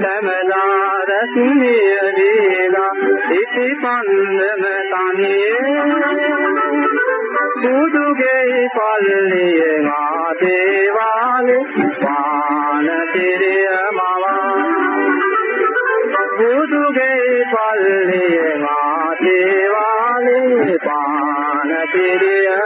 Tamala. පන්දම තනියේ බුදුගේ පල්ලියේ මා දේවාලේ පාන තිරිය මවා බුදුගේ පල්ලියේ මා දේවාලේ පාන තිරිය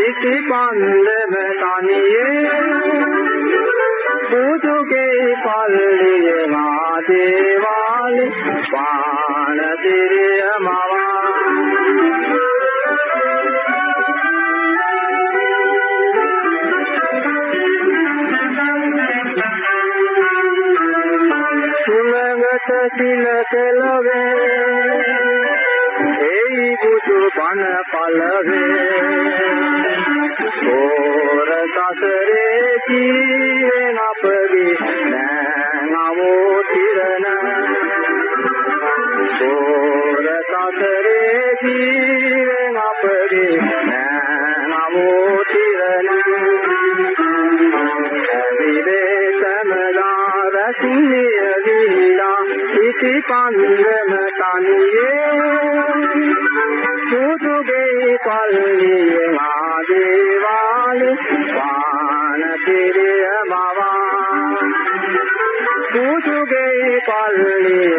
ඉති පන්දම තනියේ බුදුගේ පල්ලියේ මා දේවාලේ පාන දිරිය මවා සුලඟට සිල කෙලවේ ඒ බුදු බණ පළවේ ඕර සසරේ ජීවෙන අපගේ නමෝ තිරණ ඕර සසරේ ජීවෙන අපගේ නමෝ තිරණ ඇවිලේ සමලා රසිය වීලා ඉති පන්දම තනියේ வாழும் வான பிரியமவா தூசுகை பள்ளிய